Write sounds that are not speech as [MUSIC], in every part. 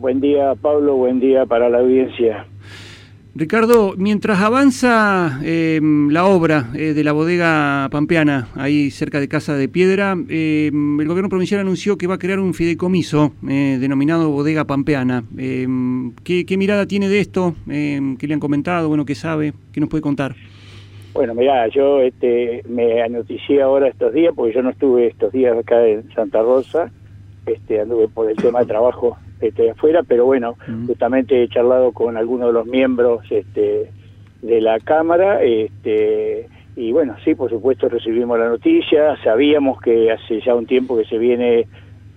Buen día, Pablo, buen día para la audiencia. Ricardo, mientras avanza em, la obra eh, de la bodega pampeana, ahí cerca de Casa de Piedra, em, el gobierno provincial anunció que va a crear un fideicomiso eh, denominado Bodega Pampeana. Em, ¿qué, mirada tiene de esto? ¿Qué le han comentado? Bueno, ¿qué sabe? ¿Qué nos puede contar? Bueno, mira, yo este, me anoticié ahora estos días, porque yo no estuve estos días acá en Santa Rosa, este, anduve por el tema de trabajo este, afuera, pero bueno, justamente he charlado con algunos de los miembros este, de la Cámara, este, y bueno, sí, por supuesto recibimos la noticia, sabíamos que hace ya un tiempo que se viene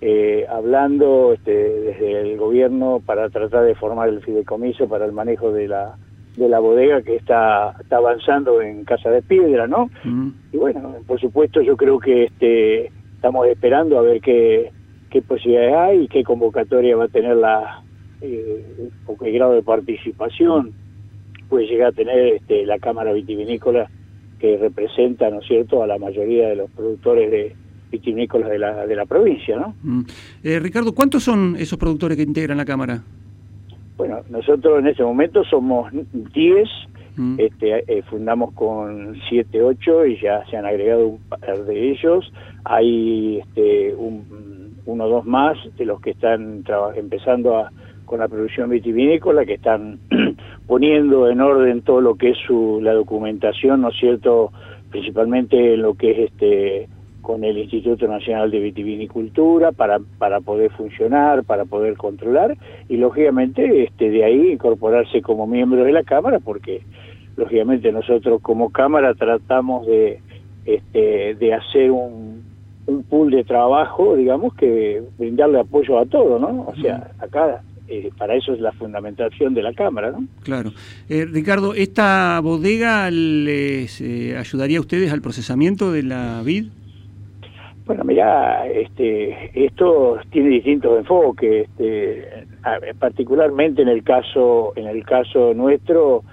eh, hablando este, desde el gobierno para tratar de formar el fideicomiso para el manejo de la de la bodega que está, está avanzando en Casa de Piedra, ¿no? Y bueno, por supuesto yo creo que este estamos esperando a ver qué, qué posibilidades hay y qué convocatoria va a tener la eh, o qué grado de participación puede llegar a tener este, la Cámara Vitivinícola que representa, ¿no es cierto?, a la mayoría de los productores de vitivinícolas de la, de la provincia, ¿no? Mm. Eh, Ricardo, ¿cuántos son esos productores que integran la Cámara? Bueno, nosotros en este momento somos 10, mm. este, eh, fundamos con 7, 8 y ya se han agregado un par de ellos. Hay este, un uno o dos más de los que están empezando a, con la producción vitivinícola, que están [CLEARS THROAT] poniendo en orden todo lo que es su, la documentación, ¿no es cierto?, principalmente en lo que es este con el Instituto Nacional de Vitivinicultura para, para poder funcionar, para poder controlar y lógicamente este de ahí incorporarse como miembro de la Cámara porque lógicamente nosotros como Cámara tratamos de este de hacer un, un pool de trabajo, digamos, que brindarle apoyo a todo, ¿no? O sea, acá eh, para eso es la fundamentación de la Cámara, ¿no? Claro. Eh, Ricardo, ¿esta bodega les eh, ayudaría a ustedes al procesamiento de la vid? Bueno, mira, este, esto tiene distintos enfoques, este, particularmente en el caso, en el caso nuestro,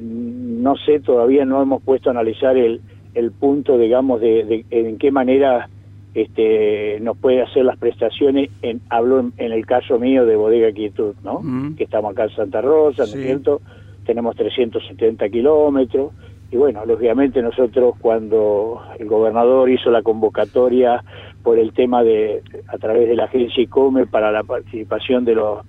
no sé, todavía no hemos puesto a analizar el, el punto, digamos, de, en qué manera este, nos puede hacer las prestaciones, en, hablo en, el caso mío de Bodega Quietud, ¿no? Que estamos acá en Santa Rosa, ¿no es cierto? Tenemos 370 kilómetros, y bueno, lógicamente nosotros cuando el gobernador hizo la convocatoria por el tema de, a través de la agencia ICOME para la participación de los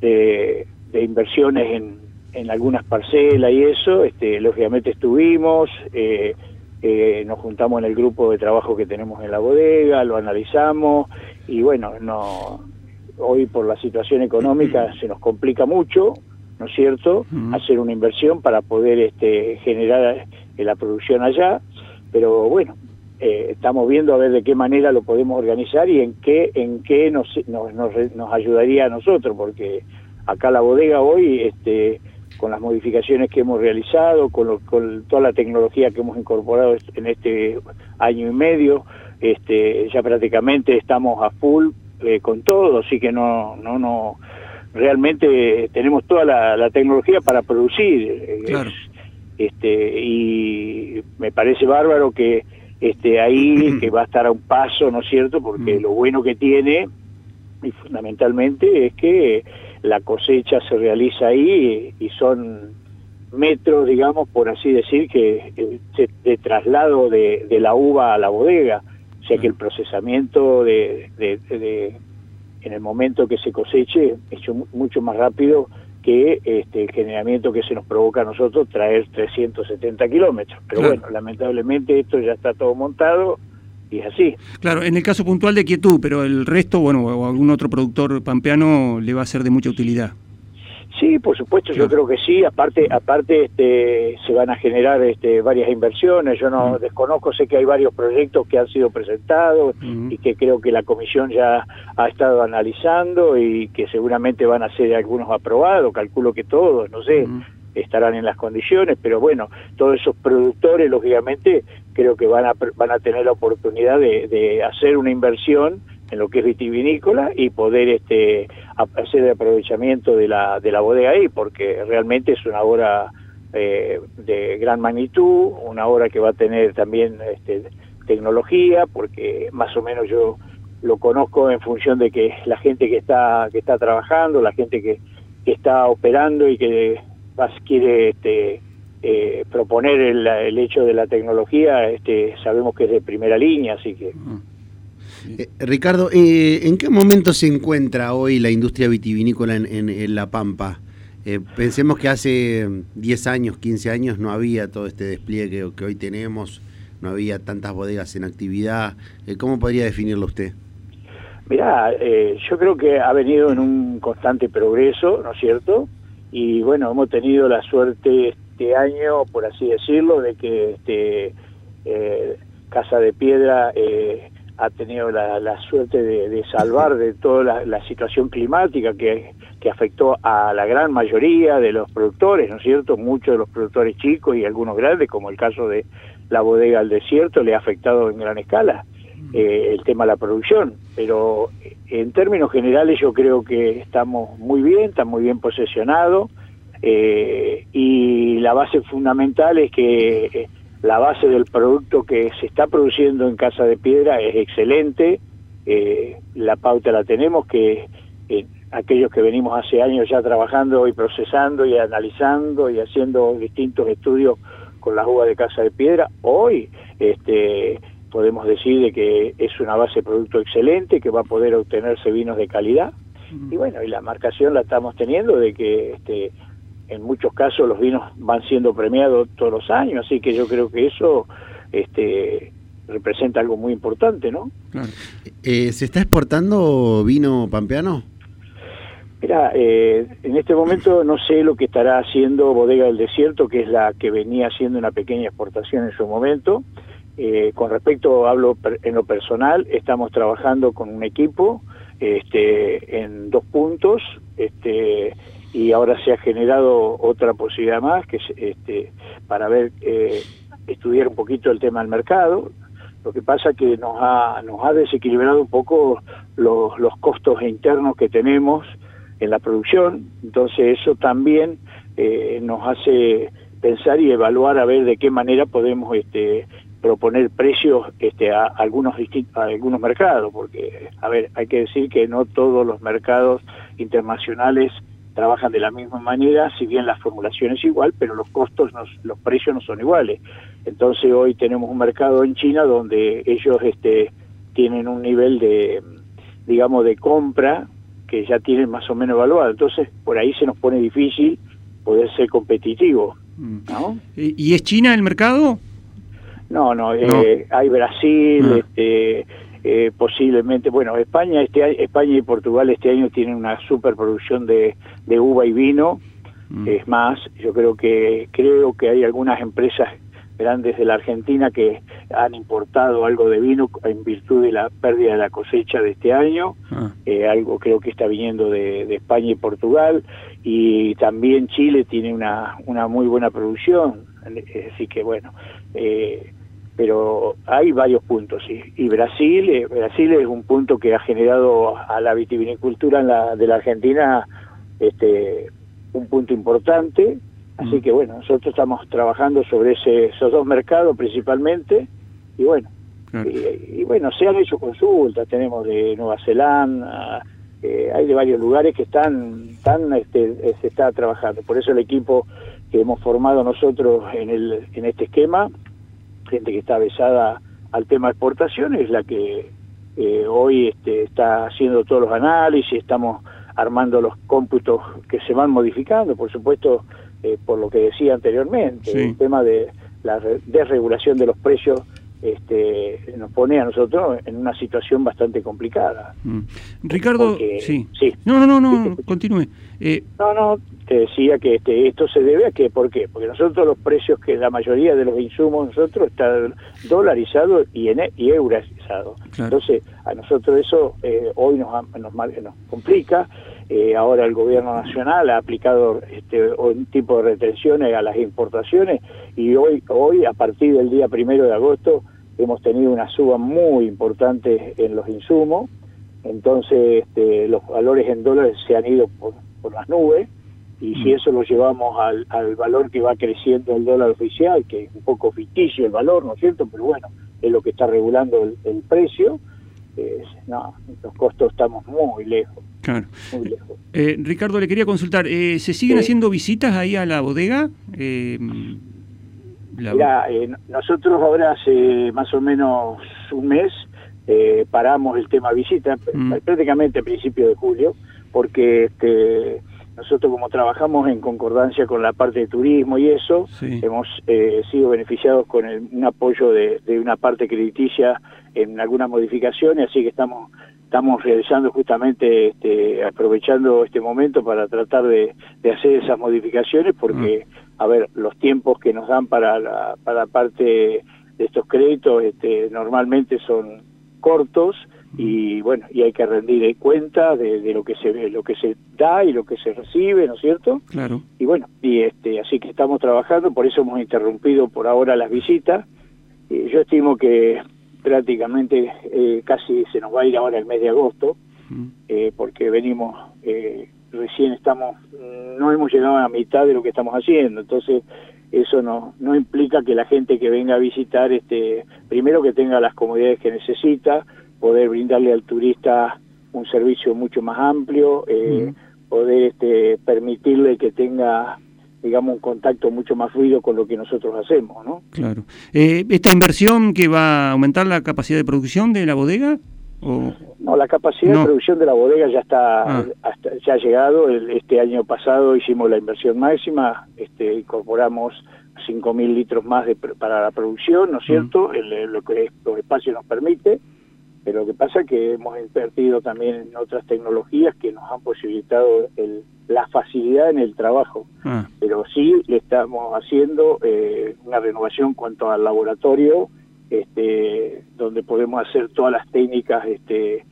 de, inversiones en, en algunas parcelas y eso, este, lógicamente estuvimos, eh, eh, nos juntamos en el grupo de trabajo que tenemos en la bodega, lo analizamos y bueno, no hoy por la situación económica se nos complica mucho, ¿no es cierto?, hacer una inversión para poder este, generar eh, la producción allá, pero bueno, eh, estamos viendo a ver de qué manera lo podemos organizar y en qué en qué nos, nos, nos ayudaría a nosotros, porque acá la bodega hoy este, con las modificaciones que hemos realizado, con, toda la tecnología que hemos incorporado en este año y medio, este, ya prácticamente estamos a full eh, con todo, así que no, no, no, realmente tenemos toda la, tecnología para producir. Eh, este, y me parece bárbaro que este, ahí [CLEARS THROAT] que va a estar a un paso, ¿no es cierto? Porque mm. lo bueno que tiene, y fundamentalmente, es que la cosecha se realiza ahí y son metros, digamos, por así decir, que de, traslado de, la uva a la bodega, o sea que el procesamiento de, en el momento que se coseche es mucho más rápido que este, el generamiento que se nos provoca a nosotros traer 370 kilómetros. Pero bueno, lamentablemente esto ya está todo montado y es así. Claro, en el caso puntual de Quietud, pero el resto, bueno, o algún otro productor pampeano le va a ser de mucha utilidad. Sí, por supuesto, yo creo que sí. Aparte, aparte, este, se van a generar este, varias inversiones. Yo no desconozco, sé que hay varios proyectos que han sido presentados y que creo que la comisión ya ha estado analizando y que seguramente van a ser algunos aprobados. Calculo que todos, no sé estarán en las condiciones, pero bueno, todos esos productores, lógicamente, creo que van a, van a tener la oportunidad de, hacer una inversión en lo que es vitivinícola y poder este hacer el aprovechamiento de la, de la bodega ahí, porque realmente es una obra eh, de gran magnitud, una obra que va a tener también este, tecnología, porque más o menos yo lo conozco en función de que la gente que está que está trabajando, la gente que, que está operando y que más quiere este, eh, proponer el, el, hecho de la tecnología, este, sabemos que es de primera línea, así que... Eh, Ricardo, eh, ¿en qué momento se encuentra hoy la industria vitivinícola en, en, La Pampa? Eh, pensemos que hace 10 años, 15 años no había todo este despliegue que hoy tenemos, no había tantas bodegas en actividad. ¿Cómo podría definirlo usted? Mirá, yo creo que ha venido en un constante progreso, ¿no es cierto? Y bueno, hemos tenido la suerte este año, por así decirlo, de que este, Casa de Piedra eh, ha tenido la, suerte de, salvar de toda la, situación climática que, que, afectó a la gran mayoría de los productores, ¿no es cierto? Muchos de los productores chicos y algunos grandes, como el caso de la bodega al desierto, le ha afectado en gran escala eh, el tema de la producción. Pero eh, en términos generales yo creo que estamos muy bien, estamos muy bien posesionados eh, y la base fundamental es que la base del producto que se está produciendo en Casa de Piedra es excelente, eh, la pauta la tenemos, que eh, aquellos que venimos hace años ya trabajando y procesando y analizando y haciendo distintos estudios con las uvas de Casa de Piedra, hoy este, podemos decir de que es una base de producto excelente, que va a poder obtenerse vinos de calidad. Y bueno, y la marcación la estamos teniendo de que este, en muchos casos los vinos van siendo premiados todos los años, así que yo creo que eso este, representa algo muy importante, ¿no? Eh, ¿Se está exportando vino pampeano? Mira, eh, en este momento no sé lo que estará haciendo Bodega del Desierto, que es la que venía haciendo una pequeña exportación en su momento. Eh, con respecto, hablo en lo personal, estamos trabajando con un equipo este, en dos puntos. Este, y ahora se ha generado otra posibilidad más que es este, para ver eh, estudiar un poquito el tema del mercado lo que pasa que nos ha nos ha desequilibrado un poco los, los costos internos que tenemos en la producción entonces eso también eh, nos hace pensar y evaluar a ver de qué manera podemos este proponer precios este a algunos a algunos mercados porque a ver hay que decir que no todos los mercados internacionales trabajan de la misma manera, si bien la formulación es igual, pero los costos, los precios no son iguales. Entonces hoy tenemos un mercado en China donde ellos este, tienen un nivel de, digamos, de compra que ya tienen más o menos evaluado. Entonces por ahí se nos pone difícil poder ser competitivo. Mm. ¿no? ¿Y es China el mercado? No, no, eh, hay Brasil, este, eh, posiblemente, bueno, España este España y Portugal este año tienen una superproducción de, de uva y vino. Mm. Es más, yo creo que creo que hay algunas empresas grandes de la Argentina que han importado algo de vino en virtud de la pérdida de la cosecha de este año, ah. eh, algo creo que está viniendo de, de, España y Portugal, y también Chile tiene una, una muy buena producción, así que bueno, eh, pero hay varios puntos, sí. Y Brasil, eh, Brasil es un punto que ha generado a la vitivinicultura en la, de la Argentina este, un punto importante. Así mm. que bueno, nosotros estamos trabajando sobre ese, esos dos mercados principalmente. Y bueno, y, bueno, se han hecho consultas, tenemos de Nueva Zelanda, eh, hay de varios lugares que están, están este, se está trabajando. Por eso el equipo que hemos formado nosotros en, el, en este esquema gente que está besada al tema de exportaciones, es la que eh, hoy este, está haciendo todos los análisis, estamos armando los cómputos que se van modificando, por supuesto, eh, por lo que decía anteriormente, el tema de la desregulación de los precios este, nos pone a nosotros en una situación bastante complicada. Mm. Ricardo, sí. sí. No, no, no, no continúe. Eh, no, no, te decía que este, esto se debe a que, ¿por qué? Porque nosotros los precios que la mayoría de los insumos nosotros está dolarizado y, en, y eurazado. Entonces, a nosotros eso eh, hoy nos, nos, nos complica. Eh, ahora el gobierno nacional ha aplicado este, un tipo de retenciones a las importaciones y hoy, hoy a partir del día primero de agosto hemos tenido una suba muy importante en los insumos, entonces este, los valores en dólares se han ido por, por las nubes y si mm. eso lo llevamos al, al valor que va creciendo el dólar oficial, que es un poco ficticio el valor, ¿no es cierto? Pero bueno, es lo que está regulando el, el precio, no, los costos estamos muy lejos. Claro. Muy lejos. Eh, Ricardo, le quería consultar, eh, ¿se siguen haciendo visitas ahí a la bodega? Eh, nosotros ahora hace más o menos un mes paramos el tema visita, mm. prácticamente a principios de julio, porque este, nosotros como trabajamos en concordancia con la parte de turismo y eso, hemos eh, sido beneficiados con un apoyo de, una parte crediticia en algunas modificaciones, así que estamos estamos realizando justamente, este, aprovechando este momento para tratar de, hacer esas modificaciones, porque, ah. a ver, los tiempos que nos dan para la, para parte de estos créditos este, normalmente son cortos, y bueno y hay que rendir cuenta de, de, lo que se lo que se da y lo que se recibe no es cierto claro. Y bueno y este así que estamos trabajando por eso hemos interrumpido por ahora las visitas. Eh, yo estimo que prácticamente eh, casi se nos va a ir ahora el mes de agosto eh, porque venimos recién estamos no hemos llegado a la mitad de lo que estamos haciendo entonces eso no no implica que la gente que venga a visitar este primero que tenga las comodidades que necesita poder brindarle al turista un servicio mucho más amplio, eh, poder este, permitirle que tenga digamos un contacto mucho más fluido con lo que nosotros hacemos, ¿no? Claro. Eh, ¿Esta inversión que va a aumentar la capacidad de producción de la bodega? ¿O? No, la capacidad de producción de la bodega ya está, ah. ya ha llegado. este año pasado hicimos la inversión máxima, este, incorporamos 5.000 litros más de, para la producción, ¿no es cierto? lo que los espacios nos permite pero lo que pasa es que hemos invertido también en otras tecnologías que nos han posibilitado la facilidad en el trabajo. Ah. Pero sí le estamos haciendo eh, una renovación cuanto al laboratorio, este, donde podemos hacer todas las técnicas este,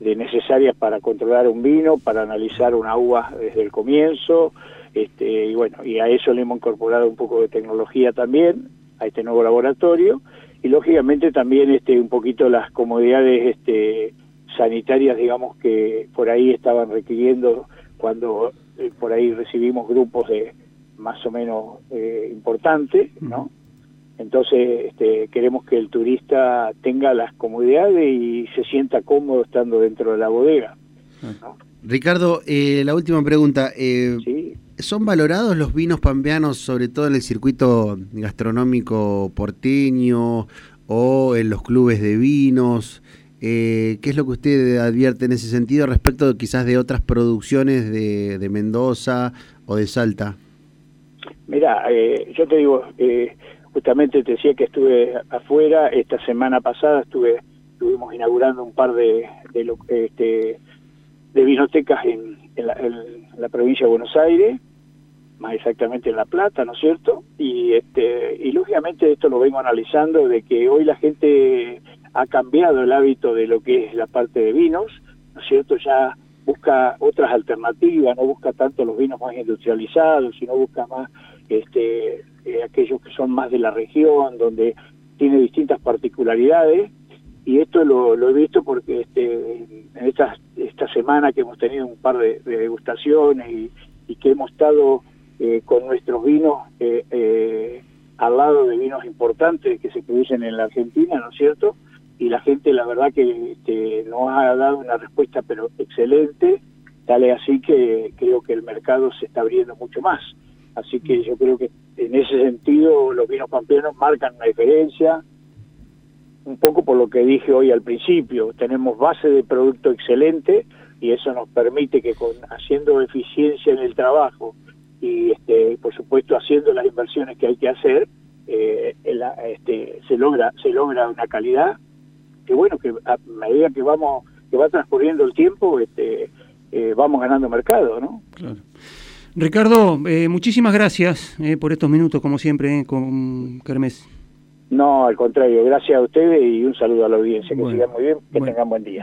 de necesarias para controlar un vino, para analizar una uva desde el comienzo, este, y bueno, y a eso le hemos incorporado un poco de tecnología también, a este nuevo laboratorio, y lógicamente también este un poquito las comodidades este sanitarias digamos que por ahí estaban requiriendo cuando eh, por ahí recibimos grupos de más o menos eh, importantes no entonces este, queremos que el turista tenga las comodidades y se sienta cómodo estando dentro de la bodega Ricardo eh, la última pregunta ¿Sí? ¿Son valorados los vinos pampeanos, sobre todo en el circuito gastronómico porteño o en los clubes de vinos? Eh, ¿Qué es lo que usted advierte en ese sentido respecto quizás de otras producciones de, Mendoza o de Salta? Mira, eh, yo te digo, eh, justamente te decía que estuve afuera, esta semana pasada estuve estuvimos inaugurando un par de, de, este, de vinotecas en, la, en, la, provincia de Buenos Aires más exactamente en La Plata, ¿no es cierto? Y, este, y lógicamente esto lo vengo analizando de que hoy la gente ha cambiado el hábito de lo que es la parte de vinos, ¿no es cierto? Ya busca otras alternativas, no busca tanto los vinos más industrializados, sino busca más este, eh, aquellos que son más de la región, donde tiene distintas particularidades. Y esto lo, he visto porque este, en esta, esta semana que hemos tenido un par de, degustaciones y, que hemos estado eh, con nuestros vinos eh, al lado de vinos importantes que se producen en la Argentina, ¿no es cierto? Y la gente, la verdad que este, nos ha dado una respuesta, pero excelente, tal así que creo que el mercado se está abriendo mucho más. Así que yo creo que en ese sentido los vinos pampeanos marcan una diferencia, un poco por lo que dije hoy al principio, tenemos base de producto excelente y eso nos permite que con haciendo eficiencia en el trabajo y este, por supuesto haciendo las inversiones que hay que hacer eh, este, se logra se logra una calidad que bueno que a medida que vamos que va transcurriendo el tiempo este eh, vamos ganando mercado no claro. Ricardo eh, muchísimas gracias por estos minutos como siempre con Kermés. No al contrario gracias a ustedes y un saludo a la audiencia que sigan muy bien que tengan buen día